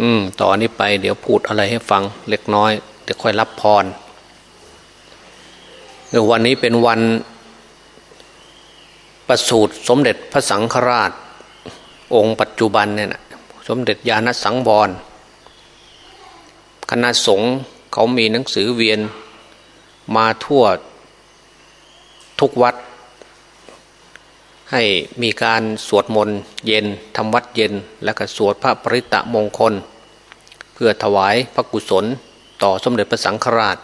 อืมต่อนนี้ไปเดี๋ยวพูดอะไรให้ฟังเล็กน้อยเดี๋ยวค่อยรับพรวันนี้เป็นวันประสูติสมเด็จพระสังฆราช องค์ปัจจุบันเนี่ยนะสมเด็จญาณสังวรคณะสงฆ์เขามีหนังสือเวียนมาทั่วทุกวัด ให้มีการสวดมนต์เย็นทำวัดเย็น และก็สวดพระปริตะมงคล เพื่อถวายพระกุศลต่อสมเด็จพระสังฆราช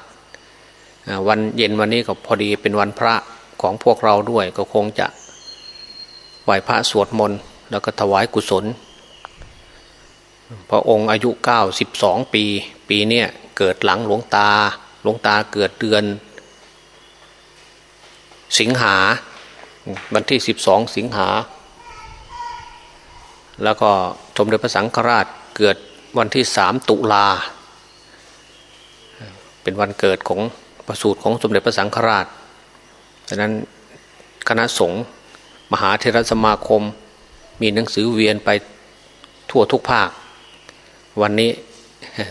วันเย็นวันนี้ก็พอดีเป็นวันพระของพวกเราด้วยก็คงจะไหวพระสวดมนต์แล้วก็ถวายกุศล พระองค์อายุ 92 ปี ปีเนี้ยเกิดหลังหลวงตาหลวงตาเกิดเดือน สิงหา วันที่12สิงหา แล้วก็สมเด็จพระสังฆราชเกิดวันที่3ตุลา เป็นวันเกิดของประสูติของสมเด็จพระสังฆราชดังนั้นคณะสงฆ์มหาเทรสมาคมมีหนังสือเวียนไปทั่วทุกภาค วันนี้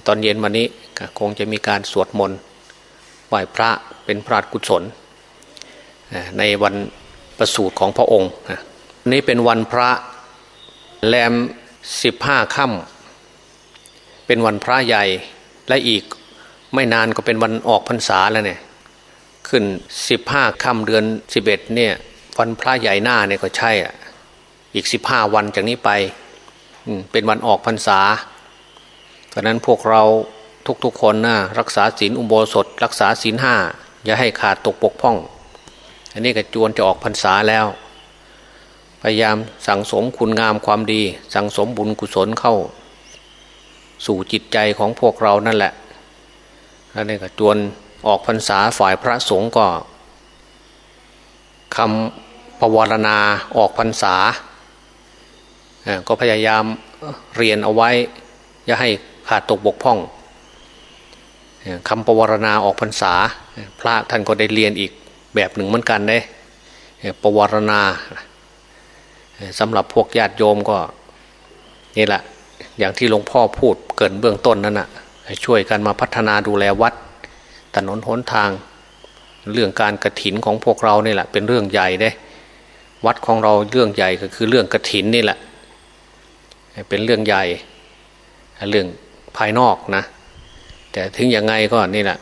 ตอนเย็นวันนี้คงจะมีการสวดมนต์ไหว้พระเป็นพระกุศลในวัน ประสูติของพระองค์นี้เป็นวันพระแรมสิบห้าค่ำเป็นวันพระใหญ่และอีกไม่นานก็เป็นวันออกพรรษาแล้วเนี่ยขึ้นสิบห้าค่ำเดือนสิบเอ็ดเนี่ยวันพระใหญ่หน้าเนี่ยก็ใช่อะอีกสิบห้าวันจากนี้ไปเป็นวันออกพรรษาเพราะนั้นพวกเราทุกๆคนนะรักษาศีลอุโบสถ รักษาศีลห้าอย่าให้ขาดตกปกพ่อง อันนี้ก็จวนจะออกพรรษาแล้ว พยายามสั่งสมคุณงามความดี สั่งสมบุญกุศลเข้า สู่จิตใจของพวกเรานั่นแหละแล้วนี่ก็จวนออกพรรษาฝ่ายพระสงฆ์ก็คำปวรณาออกพรรษา ก็พยายามเรียนเอาไว้ อย่าให้ขาดตกบกพร่องคำปวรณาออกพรรษา พระท่านก็ได้เรียนอีก แบบหนึ่งเหมือนกันได้ปวารณาสำหรับพวกญาติโยมก็นี่แหละ อย่างที่หลวงพ่อพูดเกินเบื้องต้นนั่นนะช่วยกันมาพัฒนาดูแลวัด ถนนหนทาง เรื่องการกระถินของพวกเราเนี่แหละ เป็นเรื่องใหญ่เด้ วัดของเราเรื่องใหญ่ก็คือเรื่องกระถินนี่แหละ เป็นเรื่องใหญ่เรื่องภายนอกนะ แต่ถึงยังไงก็นี่แหละ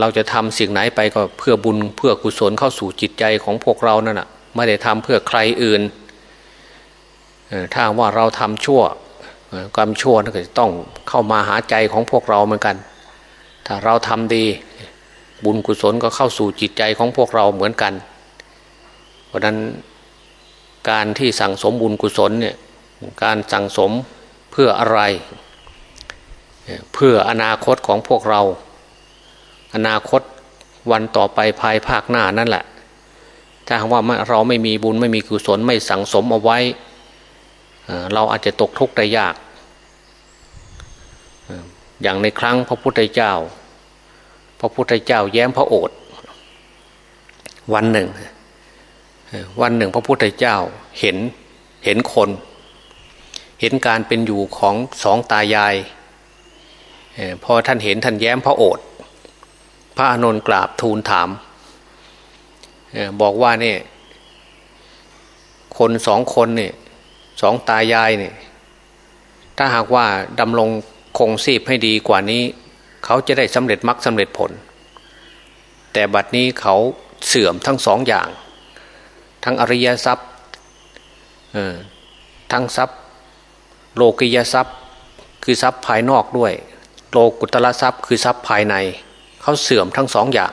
เราจะทำสิ่งไหนไปก็เพื่อบุญเพื่อกุศลเข้าสู่จิตใจของพวกเรานั่นแหะไม่ได้ทำเพื่อใครอื่นถ้าว่าเราทำชั่วกรรมชั่วนั่นก็จะต้องเข้ามาหาใจของพวกเราเหมือนกัน ถ้าเราทำดีบุญกุศลก็เข้าสู่จิตใจของพวกเราเหมือนกัน เพราะนั้นการที่สั่งสมบุญกุศลเนี่ยการสั่งสมเพื่ออะไร เพื่ออนาคตของพวกเรา อนาคตวันต่อไปภายภาคหน้านั่นแหละ ถ้าว่าเราไม่มีบุญไม่มีกุศลไม่สั่งสมเอาไว้ เราอาจจะตกทุกข์ได้ยาก อย่างในครั้งพระพุทธเจ้า พระพุทธเจ้าแย้มพระโอษฐ์วันหนึ่ง วันหนึ่งพระพุทธเจ้าเห็นเห็นคน เห็นการเป็นอยู่ของสองตายาย พอท่านเห็นท่านแย้มพระโอษฐ์ พระอนุนกราบทูลถามบอกว่าเนี่ยคนสองคนเนี่ยสองตายายเนี่ยถ้าหากว่าดำรงคงชีพให้ดีกว่านี้ เขาจะได้สำเร็จมรรคสำเร็จผล แต่บัดนี้เขาเสื่อมทั้งสองอย่าง ทั้งอริยทรัพย์ทั้งทรัพย์ โลกิยทรัพย์ คือทรัพย์ภายนอกด้วย โลกุตละทรัพย์คือทรัพย์ภายใน เขาเสื่อมทั้งสองอย่าง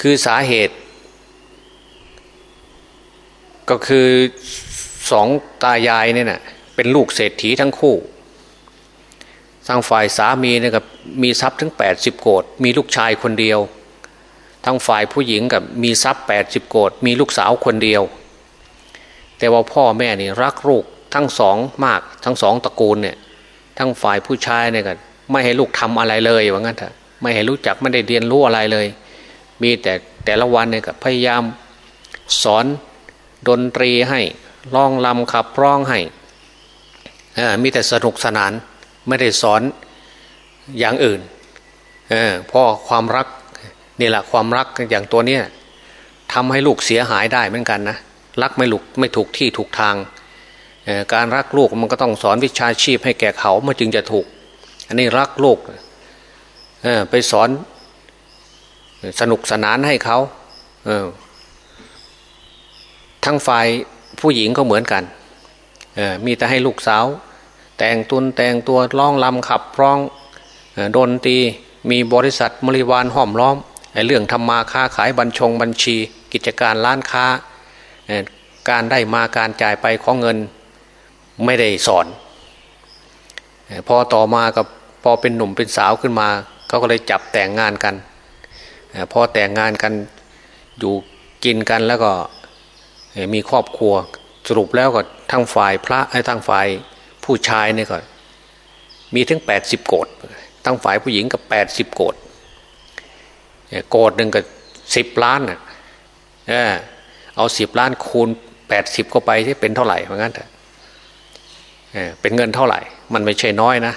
คือสาเหตุ ก็คือสองตายายเนี่ยนะเป็นลูกเศรษฐีทั้งคู่ทางฝ่ายสามีเนี่ยกับมีทรัพย์ถึงแปดสิบโกดมีลูกชายคนเดียว ทางฝ่ายผู้หญิงกับมีทรัพย์แปดสิบโกดมีลูกสาวคนเดียว แต่ว่าพ่อแม่นี่รักลูกทั้งสองมากทั้งสองตระกูลเนี่ยทั้งฝ่ายผู้ชายเนี่ยกัน ไม่ให้ลูกทำอะไรเลยว่างั้นเถอะไม่ให้รู้จักไม่ได้เรียนรู้อะไรเลย มีแต่แต่ละวันเนี่ยก็พยายามสอนดนตรีให้ร้องลำขับร้องให้มีแต่สนุกสนานไม่ได้สอนอย่างอื่นเออเพราะความรักนี่แหละความรักอย่างตัวเนี้ยทำให้ลูกเสียหายได้เหมือนกันนะรักไม่ลูกไม่ถูกที่ถูกทาง การรักลูกมันก็ต้องสอนวิชาชีพให้แก่เขาเมื่อจึงจะถูก อันนี้รักลูกไปสอนสนุกสนานให้เขาทั้งฝ่ายผู้หญิงก็เหมือนกันมีแต่ให้ลูกสาว แต่งตุนแต่งตัวร้องลำขับร้องดนตรีมีบริษัทมริวานห้อมล้อมเรื่องทำมาค้าขายบัญชงบัญชี กิจการร้านค้า การได้มาการจ่ายไปของเงินไม่ได้สอน พอต่อมากับพอเป็นหนุ่มเป็นสาวขึ้นมาเขาก็เลยจับแต่งงานกันพอแต่งงานกันอยู่กินกันแล้วก็มีครอบครัวสรุปแล้วก็ทั้งฝ่ายพระไอ้ทั้งฝ่ายผู้ชายเนี่ยก็มีถึงแปดสิบโกดทั้งฝ่ายผู้หญิงกับแปดสิบโกดโกดหนึ่งก็สิบล้านอะเอาสิบล้านคูณแปดสิบเข้าไปที่เป็นเท่าไหร่เหมือนกันเถอะ เป็นเงินเท่าไหร่ มันไม่ใช่น้อยนะ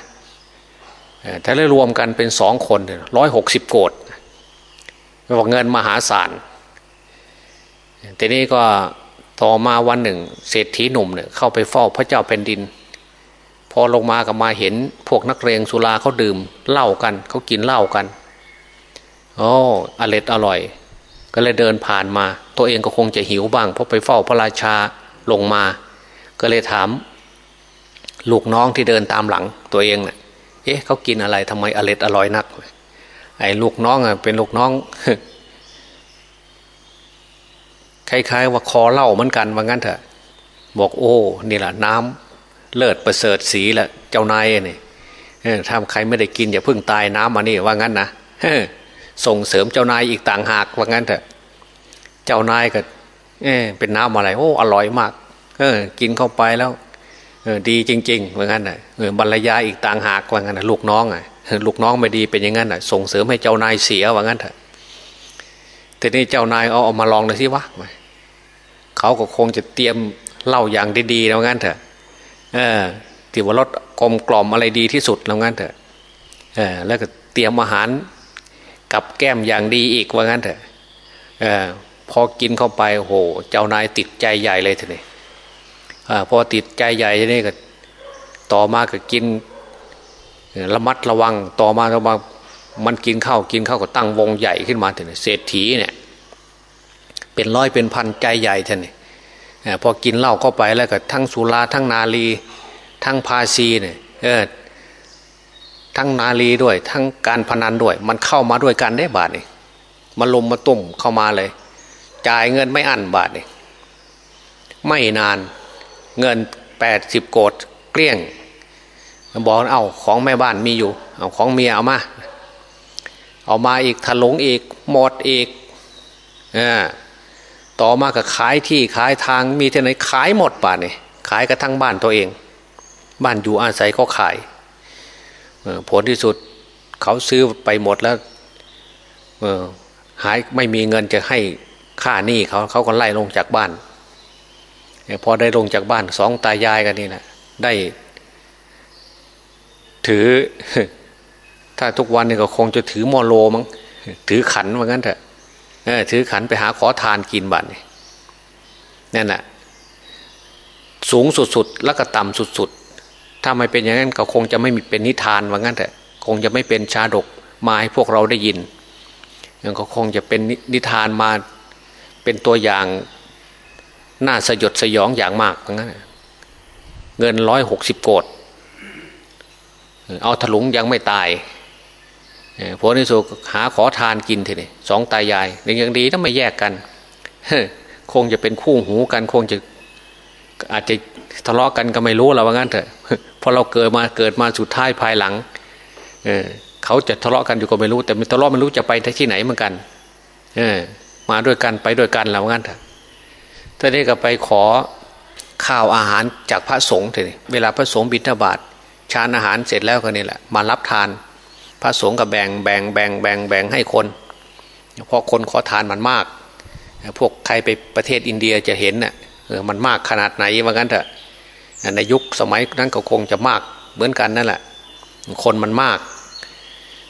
ถ้าได้รวมกันเป็นสองคนร้อยหกสิบโกดบอกเงินมหาศาลทีนี้ก็ต่อมาวันหนึ่ง เศรษฐีหนุ่มเนี่ยเข้าไปเฝ้าพระเจ้าแผ่นดิน พอลงมาก็มาเห็นพวกนักเรียงสุราเขาดื่มเหล้ากันเขากินเหล้ากันโอ้อร็ดอร่อย ก็เลยเดินผ่านมา ตัวเองก็คงจะหิวบ้างเพราะไปเฝ้าพระราชาลงมา ก็เลยถาม ลูกน้องที่เดินตามหลังตัวเองเนะ่ยเอ๊ะเขากินอะไรทำไมอร็ดอร่อยนัก ไอ้ลูกน้องอะเป็นลูกน้องคล้ายๆว่าคอเล่าเหมือนกันว่างั้นเถอะ บอกโอ้นี่แหละน้ำเลิศประเสริฐสีแหละเจ้านายนี่ถ้าใครไม่ได้กินอย่าเพิ่งตายน้ำมานี่ว่างั้นนะส่งเสริมเจ้านายอีกต่างหากว่างั้นเถอะ เจ้านายก็เอเป็นน้ำอะไร โอ้อร่อยมาก เออ กินเข้าไปแล้ว ดีจริงๆว่างั้นนะเออบรรยายอีกต่างหากว่างั้นนะลูกน้องอะลูกน้องไม่ดีเป็นอย่างนั้นอะส่งเสริมให้เจ้านายเสียว่างั้นเถอะทีนี้เจ้านายเอาเอามาลองเลยสิวะเขาก็คงจะเตรียมเล้าอย่างดีๆแล้วงั้นเถอะเออที่ว่ารสกลมกล่อมอะไรดีที่สุดแล้วงั้นเถอะเออแล้วก็เตรียมอาหารกับแก้มอย่างดีอีกว่างั้นเถอะเออพอกินเข้าไปโห เจ้านายติดใจใหญ่เลยทีนี้ อพอติดใจใหญ่ทีนี้ก็ ต่อมาก็กินระมัดระวังต่อมาต่อมามันกินข้าวกินข้าวก็ตั้งวงใหญ่ขึ้นมาถึงเศรษฐีเนี่ย เป็นร้อยเป็นพันใจใหญ่ท่านนี่พอกินเหล้าเข้าไปแล้วก็ทั้งสุราทั้งนาลี ทั้งภาซีเนี่ยเออทั้งนาลีด้วย ทั้งการพนันด้วย มันเข้ามาด้วยกันได้บาทนี่มาลมมาตุ่มเข้ามาเลย จ่ายเงินไม่อั้นบาทนี่ไม่นาน เงินแปดสิบโกดเกลี้ยง บอกเอาของแม่บ้านมีอยู่ เอาของเมียเอามา เอามาอีกถลุงอีกหมดอีกอ่าต่อมาก็ขายที่ขายทางมีที่ไหนขายหมดป่านี่ขายกระทั่งบ้านตัวเอง บ้านอยู่อาศัยก็ขายผลที่สุดเขาซื้อไปหมดแล้วหายไม่มีเงินจะให้ค่าหนี้เขาเขาก็ไล่ลงจากบ้าน พอได้ลงจากบ้านสองตายายกันนี่แหละได้ ถือ ถ้าทุกวันนี่ก็คงจะถือมอโลมั้งถือขันว่างั้นเถอะถือขันไปหาขอทานกินบัตรนั่นแหละสูงสุดๆแล้วก็ต่ำสุดๆ ถ้าไม่เป็นอย่างนั้นก็คงจะไม่มีเป็นนิทานว่างั้นแต่คงจะไม่เป็นชาดกมาให้พวกเราได้ยินก็คงจะเป็นนิทานมาเป็นตัวอย่าง น่าสยดสยองอย่างมากว่างั้นเงินร้อยหกสิบโกดเอาถลุงยังไม่ตายผลที่สุดหาขอทานกินทีนี่สองตายายอย่างดีต้องไม่แยกกันคงจะเป็นคู่หูกัน คงจะอาจจะทะเลาะกันก็ไม่รู้เราว่างั้นเถอะพอเราเกิดมาเกิดมาสุดท้ายภายหลังเเขาจะทะเลาะกันอยู่ก็ไม่รู้ แต่ทะเลาะไม่รู้จะไปที่ไหนเหมือนกัน เออ มาด้วยกันไปด้วยกันเราว่างั้นเถอะ ท่านี้ก็ไปขอข้าวอาหารจากพระสงฆ์เถอะเวลาพระสงฆ์บิณฑบาตชานอาหารเสร็จแล้วก็นี่แหละ มารับทาน พระสงฆ์ก็แบ่งแบ่งแบ่งแบ่งแบ่งให้คนเพราะคนขอทานมันมาก พวกใครไปประเทศอินเดียจะเห็นน่ะมันมากขนาดไหนว่างั้นเถอะในยุคสมัยนั้นก็คงจะมากเหมือนกันนั่นแหละ คนมันมาก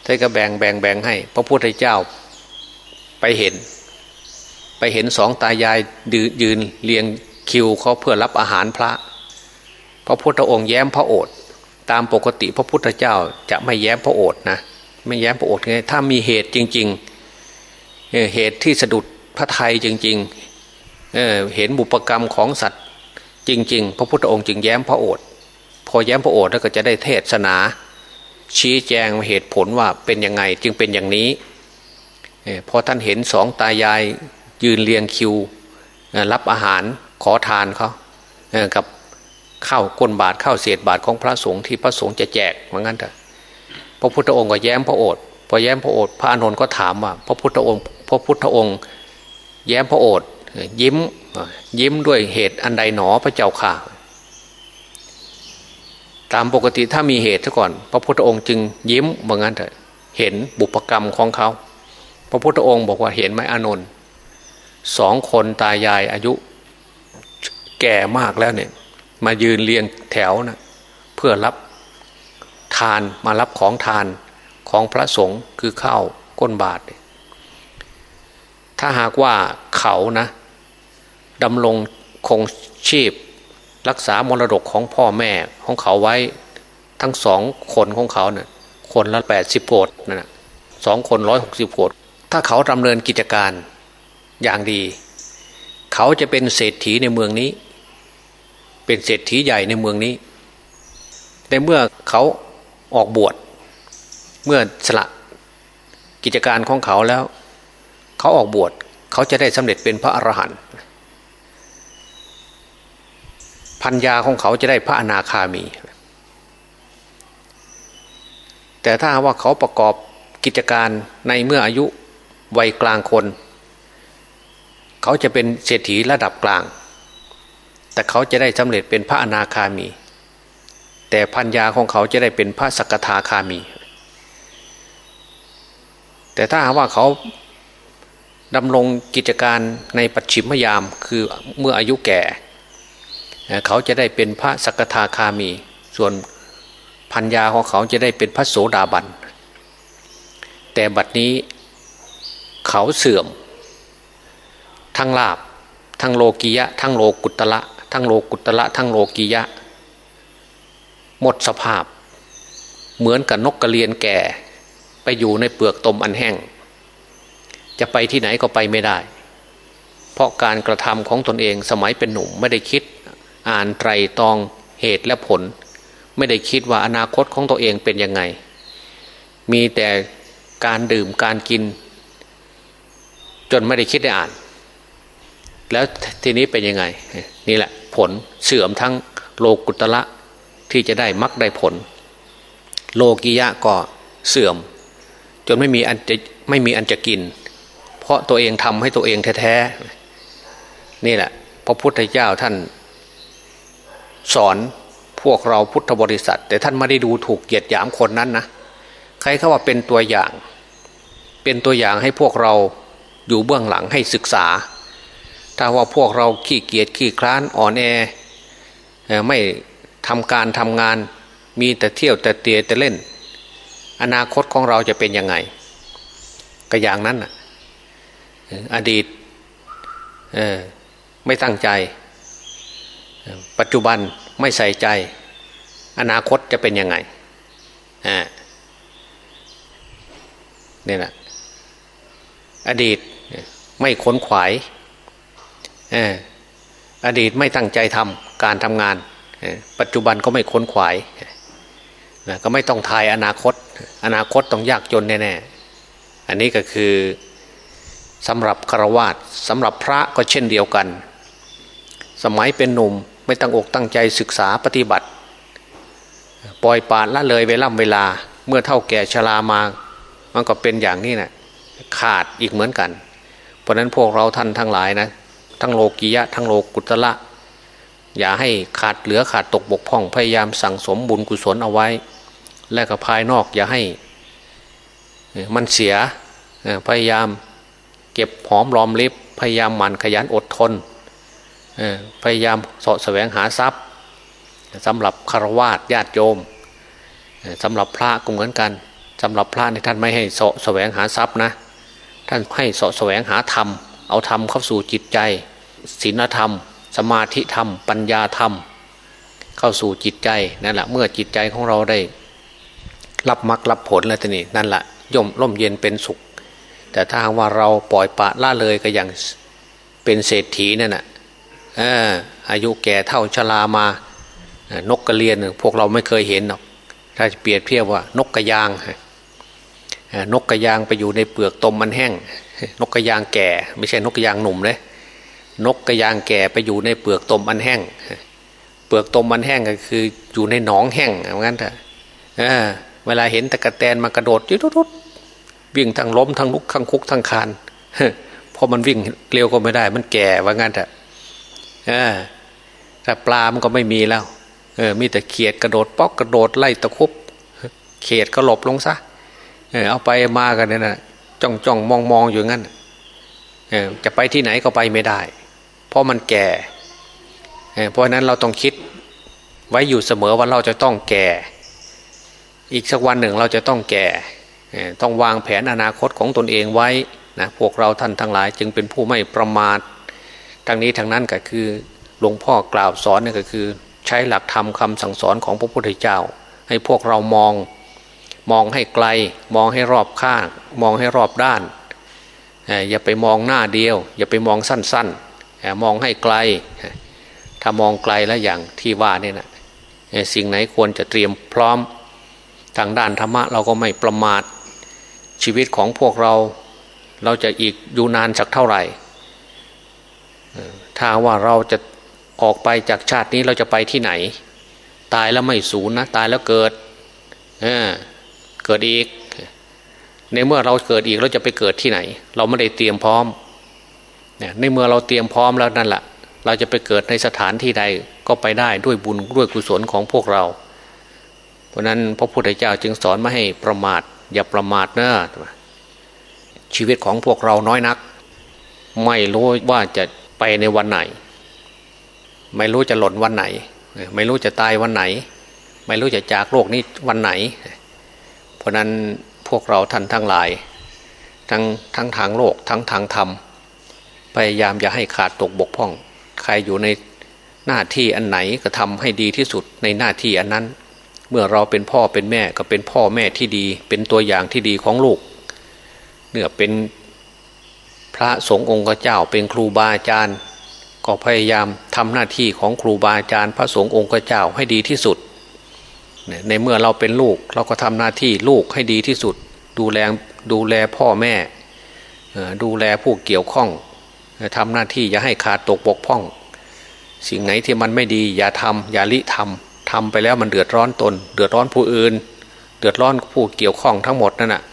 ท่านก็แบ่งแบ่งแบ่งให้ พระพุทธเจ้าไปเห็น ไปเห็นสองตายายยืนเรียงคิวเขาเพื่อรับอาหารพระ พระพุทธองค์แย้มพระโอษฐ์ตามปกติพระพุทธเจ้าจะไม่แย้มพระโอษฐ์นะไม่แย้มพระโอษฐ์ไงถ้ามีเหตุจริง ๆ เหตุที่สะดุดพระไทยจริงๆเเห็นบุปกรรมของสัตว์จริง ๆ พระพุทธองค์จึงแย้มพระโอษฐ์พอแย้มพระโอษฐ์แล้วก็จะได้เทศนา ชี้แจงเหตุผลว่าเป็นยังไงจึงเป็นอย่างนี้พอท่านเห็นสองตายาย ยืนเรียงคิวรับอาหารขอทานเขากับข้าวก้นบาทข้าวเศษบาทของพระสงฆ์ที่พระสงฆ์จะแจกเหมือนกันเถอะพระพุทธองค์ก็แย้มพระโอษฐ์พอแย้มพระโอษฐ์พระอานนท์ก็ถามว่า พระพุทธองค์ พระพุทธองค์ แย้มพระโอษฐ์ยิ้มยิ้มด้วยเหตุอันใดหนอพระเจ้าข่าตามปกติถ้ามีเหตุซะก่อน พระพุทธองค์จึงยิ้มเหมือนกันเถอะเห็นบุพกรรมของเขา พระพุทธองค์บอกว่าเห็นไหมอานนท์ สองคนตายายอายุ แก่มากแล้วเนี่ย มายืนเรียงแถวนะเพื่อรับทานมารับของทานของพระสงฆ์คือข้าวก้นบาท ถ้าหากว่าเขานะดำรงคงชีพ รักษามรดกของพ่อแม่ของเขาไว้ทั้งสองคนของเขาเนะ่ยคนละแปดสิบโกดน่ะสองคนร้อยหกสิบโกดถ้าเขาดำเนินกิจการ อย่างดี เขาจะเป็นเศรษฐีในเมืองนี้ เป็นเศรษฐีใหญ่ในเมืองนี้แต่เมื่อเขาออกบวชเมื่อสละกิจการของเขาแล้ว เขาออกบวชเขาจะได้สำเร็จเป็นพระอรหันต์พัญญาของเขาจะได้พระอนาคามี แต่ถ้าว่าเขาประกอบกิจการในเมื่ออายุวัยกลางคน เขาจะเป็นเศรษฐีระดับกลาง แต่เขาจะได้สำเร็จเป็นพระอนาคามี แต่พัญญาของเขาจะได้เป็นพระสกทาคามี แต่ถ้าหากว่าเขาดำรงกิจการในปัจฉิมยามคือเมื่ออายุแก่ เขาจะได้เป็นพระสกทาคามี ส่วนพัญญาของเขาจะได้เป็นพระโสดาบัน แต่บัดนี้เขาเสื่อม ทั้งลาบ ทั้งโลกียะ ทั้งโลกุตละ ทั้งโลกุตละ ทั้งโลกียะ หมดสภาพ เหมือนกับนกกระเรียนแก่ ไปอยู่ในเปลือกตมอันแห้ง จะไปที่ไหนก็ไปไม่ได้ เพราะการกระทำของตนเองสมัยเป็นหนุ่มไม่ได้คิด อ่านไตรตองเหตุและผล ไม่ได้คิดว่าอนาคตของตัวเองเป็นยังไง มีแต่การดื่มการกิน จนไม่ได้คิดได้อ่าน แล้วทีนี้เป็นยังไง นี่แหละผลเสื่อมทั้งโลกุตละที่จะได้มักได้ผล โลกิยะก็เสื่อม จนไม่มีอันจะไม่มีอันจะกิน เพราะตัวเองทำให้ตัวเองแท้ๆนี่แหละ พระพุทธเจ้าท่าน สอนพวกเราพุทธบริษัท แต่ท่านไม่ได้ดูถูกเกียรติยามคนนั้นนะใครเขาว่าเป็นตัวอย่าง เป็นตัวอย่างให้พวกเราอยู่เบื้องหลังให้ศึกษา ถ้าว่าพวกเราขี้เกียจขี้คลานอ่อนแอไม่ทำการทำงานมีแต่เที่ยวแต่เตียแต่เล่น อนาคตของเราจะเป็นยังไง ก็อย่างนั้นอดีตไม่ตั้งใจ ปัจจุบันไม่ใส่ใจ อนาคตจะเป็นยังไงนี่แหละอดีตไม่ขนขวาย อดีตไม่ตั้งใจทำการทำงาน ปัจจุบันก็ไม่ค้นขวายก็ไม่ต้องทายอนาคต อนาคตต้องยากจนแน่ๆ อันนี้ก็คือสำหรับคารวาสสำหรับพระก็เช่นเดียวกัน สมัยเป็นหนุ่มไม่ตั้งอกตั้งใจศึกษาปฏิบัติ ปล่อยปาดละเลยเวล่ำเวลาเมื่อเท่าแก่ชรามา มันก็เป็นอย่างนี้นะขาดอีกเหมือนกัน เพราะนั้นพวกเราท่านทั้งหลายนะ ทั้งโลกียะ ทั้งโลกุตละ อย่าให้ขาดเหลือขาดตกบกพร่องพยายามสั่งสมบุญกุศลเอาไว้ และก็ภายนอกอย่าให้มันเสียพยายามเก็บหอมรอมริบพยายามหมั่นขยันอดทนพยายามสาะแสวงหาทรัพย์สำหรับคารวาสญาติโยมสำหรับพระก็เหมือนกันสำหรับพระในท่านไม่ให้สาะแสวงหาทรัพย์นะท่านให้สาะแสวงหาธรรม เอาธรรมเข้าสู่จิตใจศีลธรรม สมาธิธรรม ปัญญาธรรม เข้าสู่จิตใจนั่นแหละเมื่อจิตใจของเราได้ รับมรรครับผลแล้วทีนี้นั่นแหละย่อมร่มเย็นเป็นสุข แต่ถ้าว่าเราปล่อยปะละเลยก็อย่างเป็นเศรษฐีนั่นแหะอายุแก่เท่าชรามา นกกระเรียนพวกเราไม่เคยเห็นหรอก ถ้าเปรียบเทียบว่านกกระยาง นกกระยางไปอยู่ในเปลือกตมมันแห้ง นกกระยางแก่ ไม่ใช่นกกระยางหนุ่มเลยนกกระยางแก่ไปอยู่ในเปลือกตมมันแห้ง เปลือกตมมันแห้งก็คืออยู่ในหนองแห้งเหมือนกันเถอะเวลาเห็นตะกะแตนมากระโดดยุดทุดวิ่งทั้งล้มทั้งลุกทั้งคุกทั้งคานเพราะมันวิ่งเร็วก็ไม่ได้ มันแก่ว่างั้นเถอะแต่ปลามันก็ไม่มีแล้ว เออ มีแต่เขียดกระโดด ป๊อกกระโดดไล่ตะคุบเขียดก็หลบลงซะ เอาไปมากันเนี่ยนะจ้องจ้องมองมองอยู่งั้นจะไปที่ไหนก็ไปไม่ได้ เพราะมันแก่เพราะนั้นเราต้องคิดไว้อยู่เสมอว่าเราจะต้องแก่ อีกสักวันหนึ่งเราจะต้องแก่ ต้องวางแผนอนาคตของตนเองไว้นะพวกเราท่านทั้งหลายจึงเป็นผู้ไม่ประมาททางนี้ทางนั้นก็คือหลวงพ่อกล่าวสอนนี่ก็คือ ใช้หลักธรรมคำสั่งสอนของพระพุทธเจ้า ให้พวกเรามอง มองให้ไกล มองให้รอบข้าง มองให้รอบด้าน อย่าไปมองหน้าเดียว อย่าไปมองสั้นๆ มองให้ไกล ถ้ามองไกลแล้วอย่างที่ว่านี่นะสิ่งไหนควรจะเตรียมพร้อมทางด้านธรรมะเราก็ไม่ประมาทชีวิตของพวกเราเราจะอีกอยู่นานสักเท่าไหร่ถ้าว่าเราจะออกไปจากชาตินี้เราจะไปที่ไหน ตายแล้วไม่สูญนะ ตายแล้วเกิด เเกิดอีก ในเมื่อเราเกิดอีกเราจะไปเกิดที่ไหน เราไม่ได้เตรียมพร้อมในเมื่อเราเตรียมพร้อมแล้วนั่นแหละเราจะไปเกิดในสถานที่ใดก็ไปได้ด้วยบุญด้วยกุศลของพวกเรา เพราะนั้นพระพุทธเจ้าจึงสอนไม่ให้ประมาท อย่าประมาทนะชีวิตของพวกเราน้อยนัก ไม่รู้ว่าจะไปในวันไหน ไม่รู้จะหล่นวันไหน ไม่รู้จะตายวันไหน ไม่รู้จะจากโลกนี้วันไหน ราะนั้นพวกเราท่านทั้งหลาย ทั้งทั้งทางโลกทั้งทางธรรม พยายามอย่าให้ขาดตกบกพร่อง ใครอยู่ในหน้าที่อันไหนก็ทำให้ดีที่สุดในหน้าที่อันนั้น เมื่อเราเป็นพ่อเป็นแม่ก็เป็นพ่อแม่ที่ดี เป็นตัวอย่างที่ดีของลูกเนื่อเป็นพระสงฆ์องค์เจ้าเป็นครูบาอาจารย์ ก็พยายามทำหน้าที่ของครูบาอาจารย์ พระสงฆ์องค์เจ้าให้ดีที่สุด ในเมื่อเราเป็นลูกเราก็ทำหน้าที่ลูกให้ดีที่สุด ดูแลดูแลพ่อแม่ดูแลผู้เกี่ยวข้องทำหน้าที่อย่าให้ขาดตกบกพร่อง สิ่งไหนที่มันไม่ดี อย่าทำอย่าลิทำทำไปแล้วมันเดือดร้อนตน เดือดร้อนผู้อื่น เดือดร้อนผู้เกี่ยวข้องทั้งหมดนั่นแหะ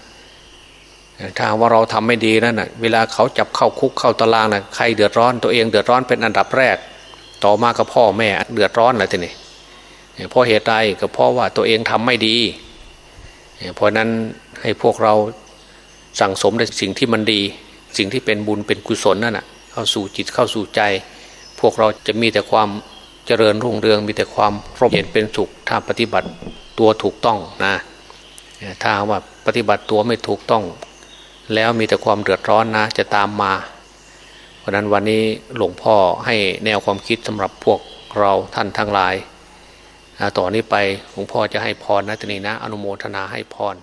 ถ้าว่าเราทำไม่ดีนั่นน่ะเวลาเขาจับเข้าคุกเข้าตารางน่ะใครเดือดร้อนตัวเองเดือดร้อนเป็นอันดับแรก ต่อมากับพ่อแม่เดือดร้อนอะไรทีนี้ เพราะเหตุใดก็เพราะว่าตัวเองทำไม่ดี เพราะนั้นให้พวกเราสั่งสมในสิ่งที่มันดี สิ่งที่เป็นบุญเป็นกุศลนั่นน่ะเข้าสู่จิตเข้าสู่ใจ พวกเราจะมีแต่ความเจริญรุ่งเรืองมีแต่ความร่มเย็นเป็นสุขถ้าปฏิบัติตัวถูกต้องนะถ้าว่าปฏิบัติตัวไม่ถูกต้อง แล้วมีแต่ความเดือดร้อนนะ จะตามมา เพราะนั้นวันนี้หลวงพ่อให้แนวความคิดสำหรับพวกเราท่านทั้งหลาย ต่อนนี้ไปหลวงพ่อจะให้พรนะทีนี้นะ อนุโมทนาให้พร